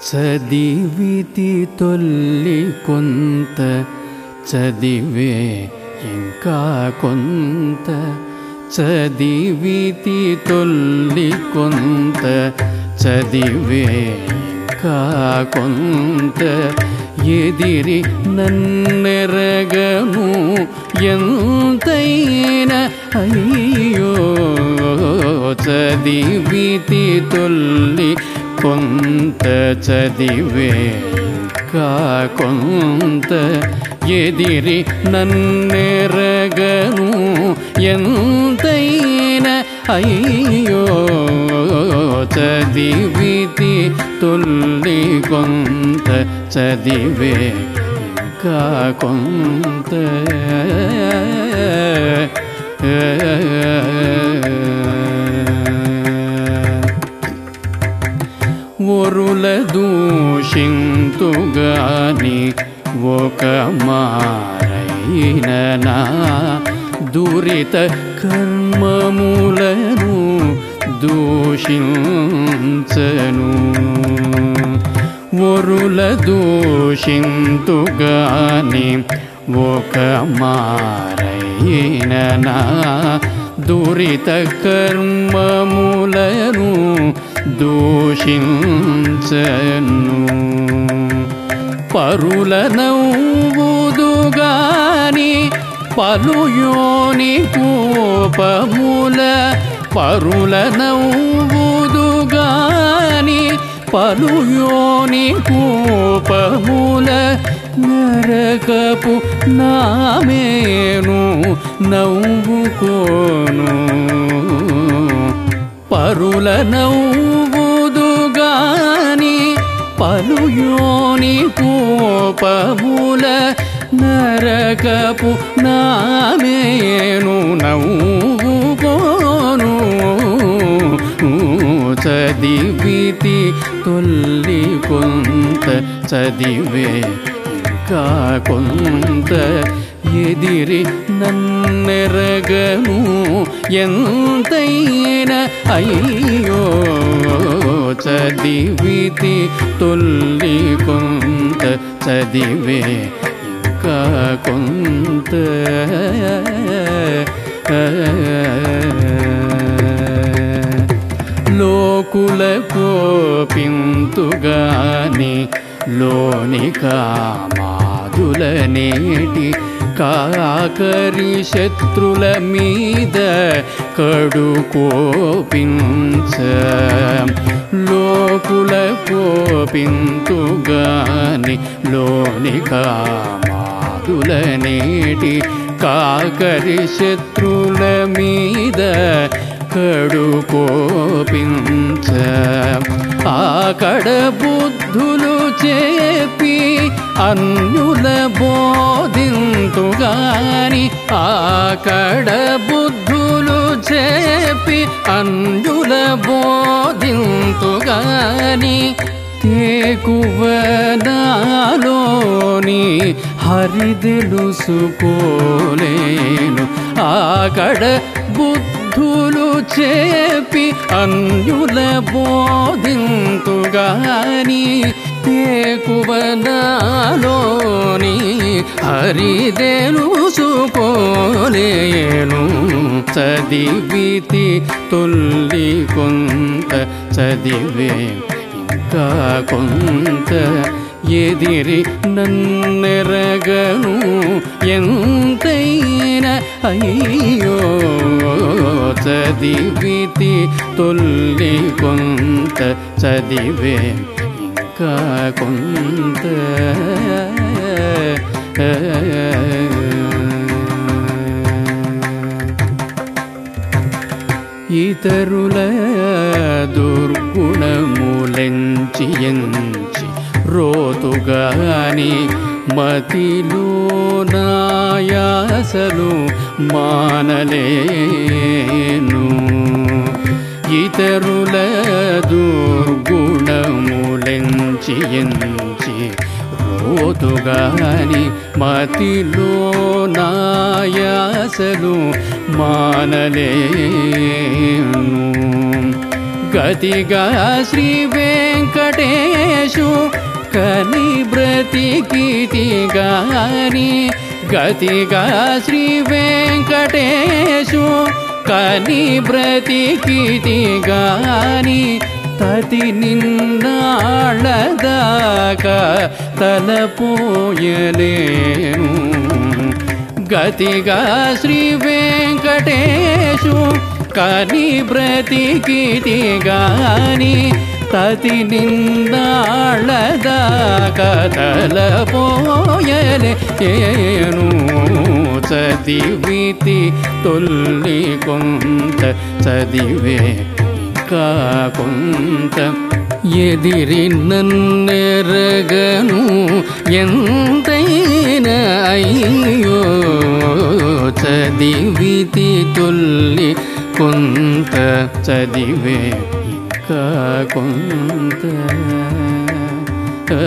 చదివితి తొల్లి కొంత చదివే ఇంకా కొంత చదివితి తొల్లి కొంత చదివే ఇంకా కొంత ఎదిరి నన్నెరగను ఎంతైన అయ్యో చదివితి తొల్లి కొంత చదివే ఇంకా కొంత ఎదిరి నన్నెరగను ఎంతైన అయ్యో చదివితి తొల్లి కొంత చదివే ఇంకా కొంత ఒరుల దూషింతుగాని ఒక మారైననా దురిత కర్మములను దూషించను ఒరుల దూషింతుగాని ఒక మారైననా దురిత కర్మములను దూషించను. పరుల నవ్వుదుగాని పలుయోని కోపముల పరుల నవ్వుదుగాని పలుయోని కోపముల నరకపు నామేను నవ్వుకోను. పరుల నవ్వుదుగాని పలుయోని కోపముల నరకపు నామేను నవ్వుకోను. చదివితి తొల్లి కొంత చదివే ఇంకా కొంత ఎదిరి నన్నెరగను. ఎంతైన అయ్యో చదివితి తొల్లి కొంత చదివే ఇంకా కొంత. లోకుల కోపింతుగాని లోని కామాదుల నేటి కాకరి శత్రుల మీద కడు కోపించ లోకుల కోపింతుగాని లోని కామాదుల నేటి కాకరి శత్రుల మీద కడు కోపించ ఆకడ బుద్ధులు చేపి అన్యుల బోధింతుగాని ఆకడ బుద్ధులు చేపి అంజుల బోధింతుగాని తేకువనాలోని హరి తెలుసుకోలేను. ఆకడ బుద్ధులు చేపి అన్యుల బోధింతుగాని తేకువనాలోని హరి తెలుసుకోలేను చదివితి తొల్లి కొంత చదివే ఇంకా కొంత ఎదిరి నన్నెరగను ఎంతైన అయ్యో చదివితి తొల్లి కొంత చదివే ఇంకా కొంత ఇతరుల దుర్గుణములెంచి ఎంచి రోతుగాని మతిలో నాయాసలు మానలేను. ఇతరుల దూ ఎంచి రోతుగాని మతిలో నాయాసలు మానలేను. గతిగా శ్రీ వెంకటేశు కని బ్రతికితి గాని గతిగా శ్రీ వెంకటేశు కని బ్రతికితి గాని తతి నిన్నాళ్ళదాకా తలపోయలేను. గతిగా శ్రీ వెంకటేశు కని బ్రతికితి గాని తతి నిన్నాళ్ళదాకా తలపోయలే ఏను చదివితి తొల్లి ಕಾಕೊಂತ ಎದಿರಿ ನನ್ನೆರಗನು ಎಂತೈನ ಅಯ್ಯೋ ಚದಿವಿತಿ ತೊಲ್ಲಿ ಕೊಂತ ಚದಿವೆ ಕಾಕೊಂತ ಆ